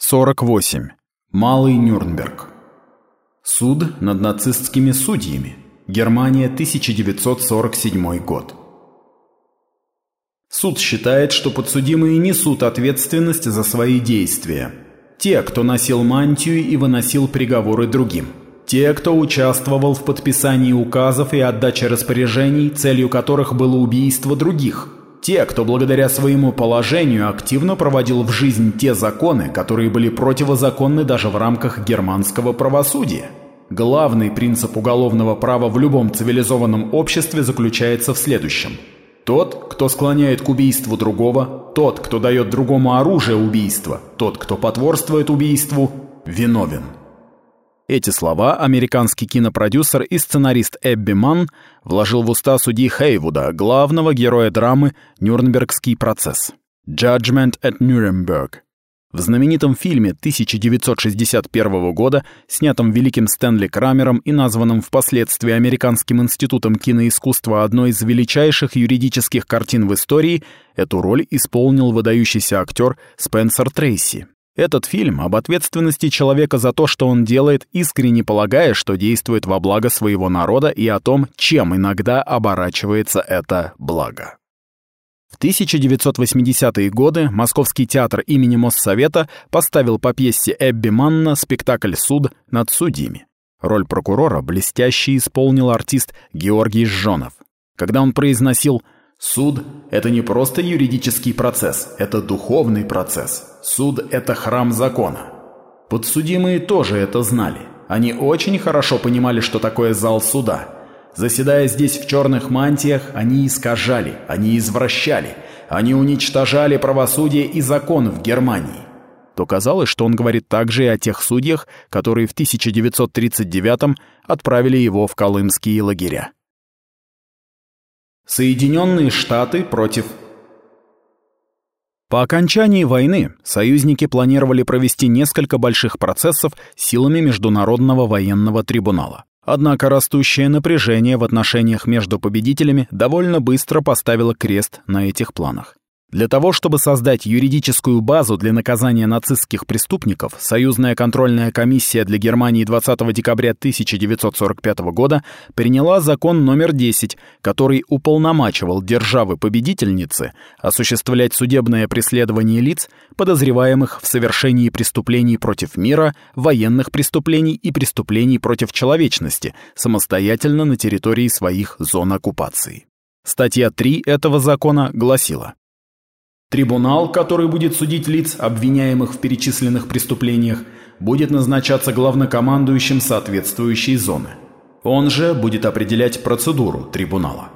48. Малый Нюрнберг. Суд над нацистскими судьями. Германия, 1947 год. Суд считает, что подсудимые несут ответственность за свои действия. Те, кто носил мантию и выносил приговоры другим. Те, кто участвовал в подписании указов и отдаче распоряжений, целью которых было убийство других – те, кто благодаря своему положению активно проводил в жизнь те законы, которые были противозаконны даже в рамках германского правосудия. Главный принцип уголовного права в любом цивилизованном обществе заключается в следующем. Тот, кто склоняет к убийству другого, тот, кто дает другому оружие убийства, тот, кто потворствует убийству, виновен. Эти слова американский кинопродюсер и сценарист Эбби Манн вложил в уста судьи Хейвуда, главного героя драмы «Нюрнбергский процесс» «Judgment at Nuremberg». В знаменитом фильме 1961 года, снятом великим Стэнли Крамером и названном впоследствии Американским институтом киноискусства одной из величайших юридических картин в истории, эту роль исполнил выдающийся актер Спенсер Трейси. Этот фильм об ответственности человека за то, что он делает, искренне полагая, что действует во благо своего народа и о том, чем иногда оборачивается это благо. В 1980-е годы Московский театр имени Моссовета поставил по пьесе Эбби Манна спектакль «Суд над судьями». Роль прокурора блестяще исполнил артист Георгий Жжонов. Когда он произносил «Суд Суд – это не просто юридический процесс, это духовный процесс. Суд – это храм закона. Подсудимые тоже это знали. Они очень хорошо понимали, что такое зал суда. Заседая здесь в черных мантиях, они искажали, они извращали, они уничтожали правосудие и закон в Германии. То казалось, что он говорит также и о тех судьях, которые в 1939 отправили его в колымские лагеря. Соединенные Штаты против... По окончании войны союзники планировали провести несколько больших процессов силами Международного военного трибунала. Однако растущее напряжение в отношениях между победителями довольно быстро поставило крест на этих планах. Для того, чтобы создать юридическую базу для наказания нацистских преступников, Союзная контрольная комиссия для Германии 20 декабря 1945 года приняла закон номер 10, который уполномачивал державы-победительницы осуществлять судебное преследование лиц, подозреваемых в совершении преступлений против мира, военных преступлений и преступлений против человечности, самостоятельно на территории своих зон оккупации. Статья 3 этого закона гласила Трибунал, который будет судить лиц, обвиняемых в перечисленных преступлениях, будет назначаться главнокомандующим соответствующей зоны. Он же будет определять процедуру трибунала.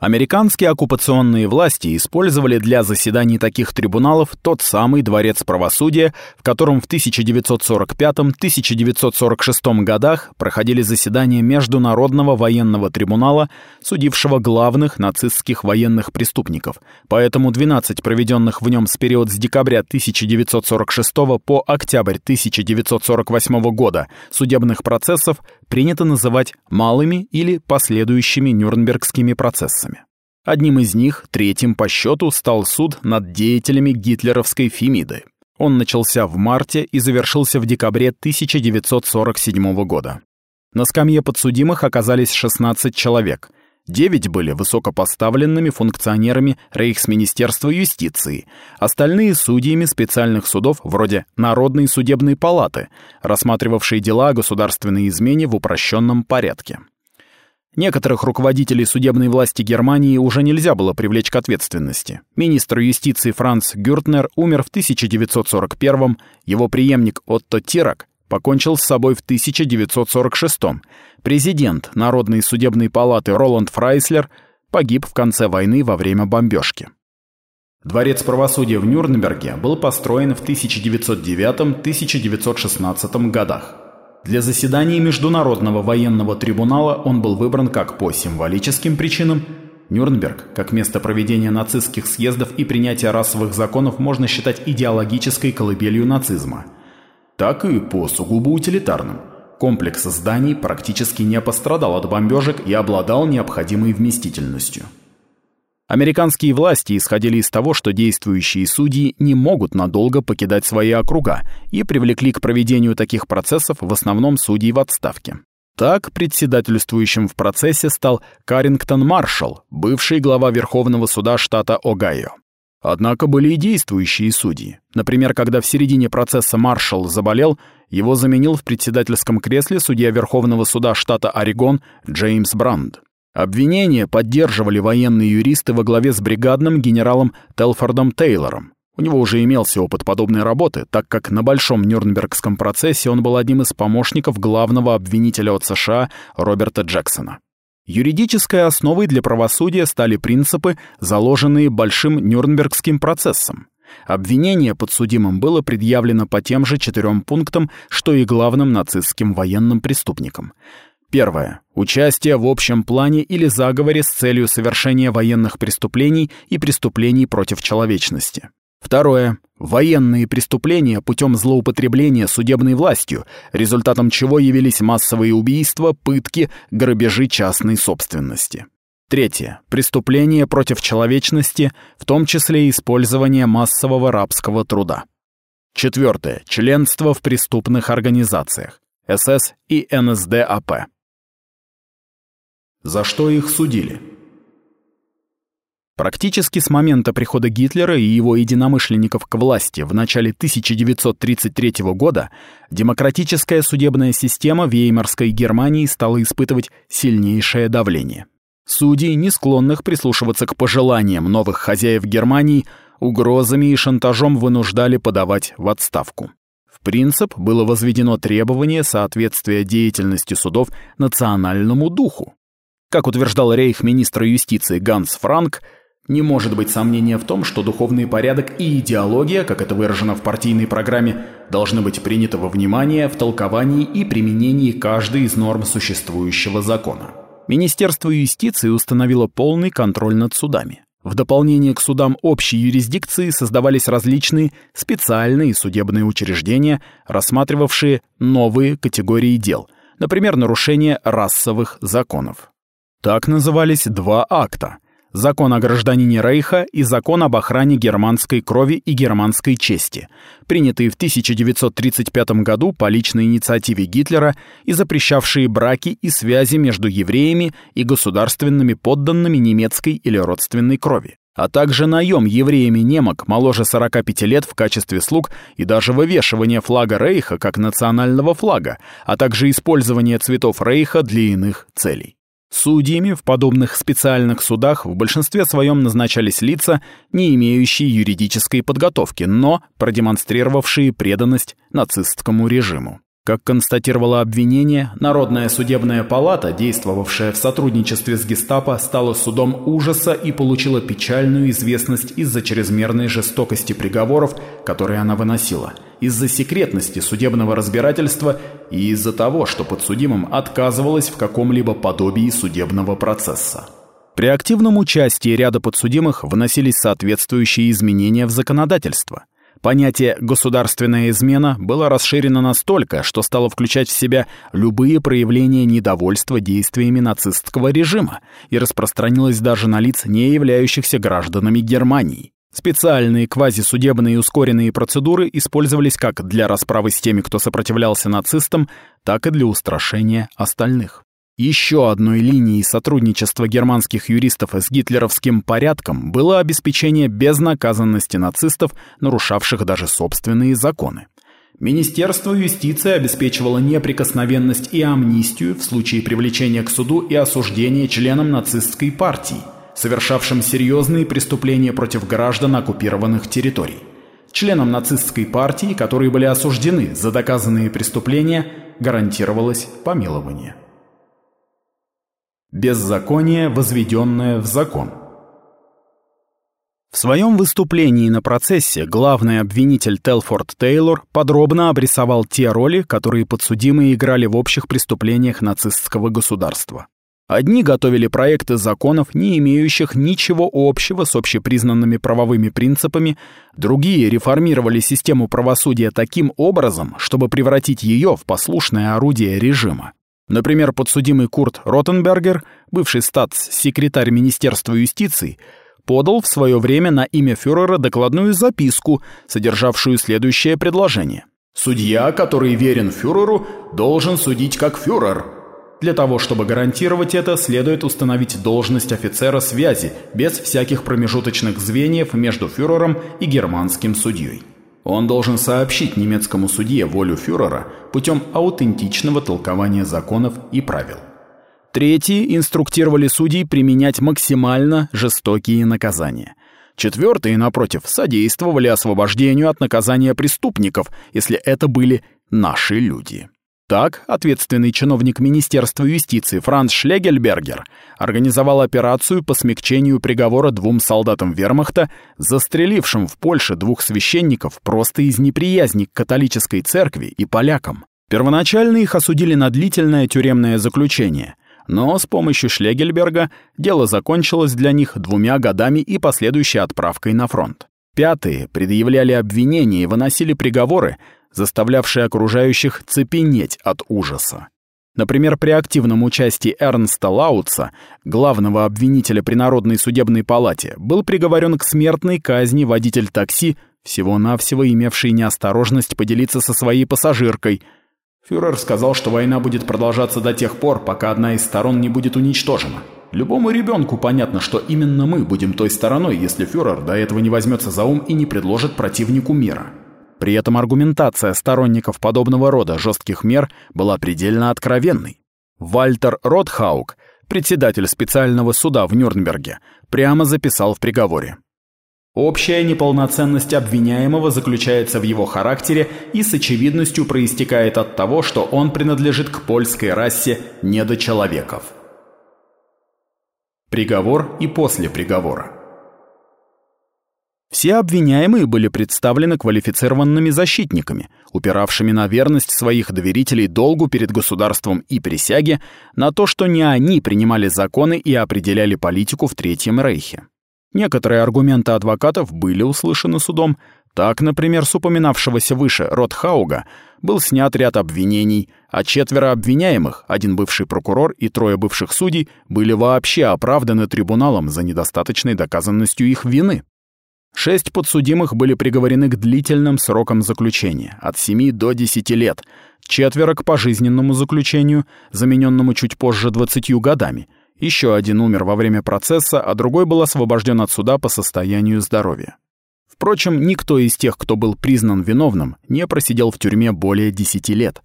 Американские оккупационные власти использовали для заседаний таких трибуналов тот самый Дворец правосудия, в котором в 1945-1946 годах проходили заседания Международного военного трибунала, судившего главных нацистских военных преступников. Поэтому 12 проведенных в нем с период с декабря 1946 по октябрь 1948 года судебных процессов принято называть малыми или последующими Нюрнбергскими процессами. Одним из них, третьим по счету, стал суд над деятелями гитлеровской Фемиды. Он начался в марте и завершился в декабре 1947 года. На скамье подсудимых оказались 16 человек. Девять были высокопоставленными функционерами Рейхсминистерства юстиции, остальные судьями специальных судов вроде Народной судебной палаты, рассматривавшей дела о государственной измене в упрощенном порядке. Некоторых руководителей судебной власти Германии уже нельзя было привлечь к ответственности. Министр юстиции Франц Гюртнер умер в 1941 его преемник Отто Тирак покончил с собой в 1946 -м. Президент Народной судебной палаты Роланд Фрайслер погиб в конце войны во время бомбежки. Дворец правосудия в Нюрнберге был построен в 1909-1916 годах. Для заседаний Международного военного трибунала он был выбран как по символическим причинам Нюрнберг, как место проведения нацистских съездов и принятия расовых законов, можно считать идеологической колыбелью нацизма – так и по сугубо утилитарным. Комплекс зданий практически не пострадал от бомбежек и обладал необходимой вместительностью. Американские власти исходили из того, что действующие судьи не могут надолго покидать свои округа и привлекли к проведению таких процессов в основном судей в отставке. Так, председательствующим в процессе стал Карингтон Маршалл, бывший глава Верховного суда штата Огайо. Однако были и действующие судьи. Например, когда в середине процесса Маршалл заболел, его заменил в председательском кресле судья Верховного суда штата Орегон Джеймс Бранд. Обвинения поддерживали военные юристы во главе с бригадным генералом Телфордом Тейлором. У него уже имелся опыт подобной работы, так как на Большом Нюрнбергском процессе он был одним из помощников главного обвинителя от США Роберта Джексона. Юридической основой для правосудия стали принципы, заложенные Большим Нюрнбергским процессом. Обвинение подсудимым было предъявлено по тем же четырем пунктам, что и главным нацистским военным преступникам. Первое. Участие в общем плане или заговоре с целью совершения военных преступлений и преступлений против человечности. Второе. Военные преступления путем злоупотребления судебной властью, результатом чего явились массовые убийства, пытки, грабежи частной собственности. Третье. Преступления против человечности, в том числе использование массового рабского труда. Четвертое. Членство в преступных организациях. СС и НСДАП. За что их судили? Практически с момента прихода Гитлера и его единомышленников к власти в начале 1933 года демократическая судебная система Веймарской Германии стала испытывать сильнейшее давление. Судей, не склонных прислушиваться к пожеланиям новых хозяев Германии, угрозами и шантажом вынуждали подавать в отставку. В принцип было возведено требование соответствия деятельности судов национальному духу, как утверждал рейх-министр юстиции Ганс Франк, не может быть сомнения в том, что духовный порядок и идеология, как это выражено в партийной программе, должны быть приняты во внимание в толковании и применении каждой из норм существующего закона. Министерство юстиции установило полный контроль над судами. В дополнение к судам общей юрисдикции создавались различные специальные судебные учреждения, рассматривавшие новые категории дел, например, нарушение расовых законов. Так назывались два акта – Закон о гражданине Рейха и Закон об охране германской крови и германской чести, принятые в 1935 году по личной инициативе Гитлера и запрещавшие браки и связи между евреями и государственными подданными немецкой или родственной крови а также наем евреями немок моложе 45 лет в качестве слуг и даже вывешивание флага Рейха как национального флага, а также использование цветов Рейха для иных целей. Судьями в подобных специальных судах в большинстве своем назначались лица, не имеющие юридической подготовки, но продемонстрировавшие преданность нацистскому режиму. Как констатировало обвинение, Народная судебная палата, действовавшая в сотрудничестве с гестапо, стала судом ужаса и получила печальную известность из-за чрезмерной жестокости приговоров, которые она выносила, из-за секретности судебного разбирательства и из-за того, что подсудимым отказывалось в каком-либо подобии судебного процесса. При активном участии ряда подсудимых вносились соответствующие изменения в законодательство – Понятие «государственная измена» было расширено настолько, что стало включать в себя любые проявления недовольства действиями нацистского режима и распространилось даже на лиц, не являющихся гражданами Германии. Специальные квазисудебные ускоренные процедуры использовались как для расправы с теми, кто сопротивлялся нацистам, так и для устрашения остальных. Еще одной линией сотрудничества германских юристов с гитлеровским порядком было обеспечение безнаказанности нацистов, нарушавших даже собственные законы. Министерство юстиции обеспечивало неприкосновенность и амнистию в случае привлечения к суду и осуждения членам нацистской партии, совершавшим серьезные преступления против граждан оккупированных территорий. Членам нацистской партии, которые были осуждены за доказанные преступления, гарантировалось помилование. Беззаконие, возведенное в закон. В своем выступлении на процессе главный обвинитель Телфорд Тейлор подробно обрисовал те роли, которые подсудимые играли в общих преступлениях нацистского государства. Одни готовили проекты законов, не имеющих ничего общего с общепризнанными правовыми принципами, другие реформировали систему правосудия таким образом, чтобы превратить ее в послушное орудие режима. Например, подсудимый Курт Ротенбергер, бывший статс-секретарь Министерства юстиции, подал в свое время на имя фюрера докладную записку, содержавшую следующее предложение. «Судья, который верен фюреру, должен судить как фюрер». Для того, чтобы гарантировать это, следует установить должность офицера связи, без всяких промежуточных звеньев между фюрером и германским судьей. Он должен сообщить немецкому судье волю фюрера путем аутентичного толкования законов и правил. Третьи инструктировали судей применять максимально жестокие наказания. Четвертые, напротив, содействовали освобождению от наказания преступников, если это были наши люди. Так, ответственный чиновник Министерства юстиции Франц Шлегельбергер организовал операцию по смягчению приговора двум солдатам вермахта, застрелившим в Польше двух священников просто из неприязни к католической церкви и полякам. Первоначально их осудили на длительное тюремное заключение, но с помощью Шлегельберга дело закончилось для них двумя годами и последующей отправкой на фронт. Пятые предъявляли обвинения и выносили приговоры, заставлявшие окружающих цепенеть от ужаса. Например, при активном участии Эрнста Лаутса, главного обвинителя при Народной судебной палате, был приговорен к смертной казни водитель такси, всего-навсего имевший неосторожность поделиться со своей пассажиркой – Фюрер сказал, что война будет продолжаться до тех пор, пока одна из сторон не будет уничтожена. Любому ребенку понятно, что именно мы будем той стороной, если фюрер до этого не возьмется за ум и не предложит противнику мира. При этом аргументация сторонников подобного рода жестких мер была предельно откровенной. Вальтер Ротхаук, председатель специального суда в Нюрнберге, прямо записал в приговоре. Общая неполноценность обвиняемого заключается в его характере и с очевидностью проистекает от того, что он принадлежит к польской расе недочеловеков. Приговор и после приговора. Все обвиняемые были представлены квалифицированными защитниками, упиравшими на верность своих доверителей долгу перед государством и присяге на то, что не они принимали законы и определяли политику в Третьем Рейхе. Некоторые аргументы адвокатов были услышаны судом. Так, например, с упоминавшегося выше Ротхауга был снят ряд обвинений, а четверо обвиняемых, один бывший прокурор и трое бывших судей, были вообще оправданы трибуналом за недостаточной доказанностью их вины. Шесть подсудимых были приговорены к длительным срокам заключения, от 7 до 10 лет, четверо к пожизненному заключению, замененному чуть позже 20 годами, еще один умер во время процесса, а другой был освобожден от суда по состоянию здоровья. Впрочем, никто из тех, кто был признан виновным, не просидел в тюрьме более 10 лет.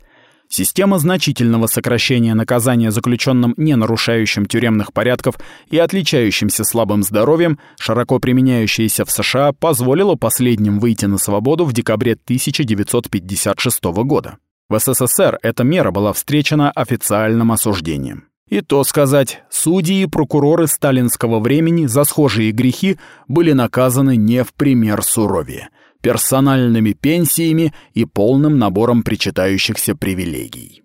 Система значительного сокращения наказания заключенным, не нарушающим тюремных порядков и отличающимся слабым здоровьем, широко применяющаяся в США, позволила последним выйти на свободу в декабре 1956 года. В СССР эта мера была встречена официальным осуждением. И то сказать, судьи и прокуроры сталинского времени за схожие грехи были наказаны не в пример суровее, персональными пенсиями и полным набором причитающихся привилегий.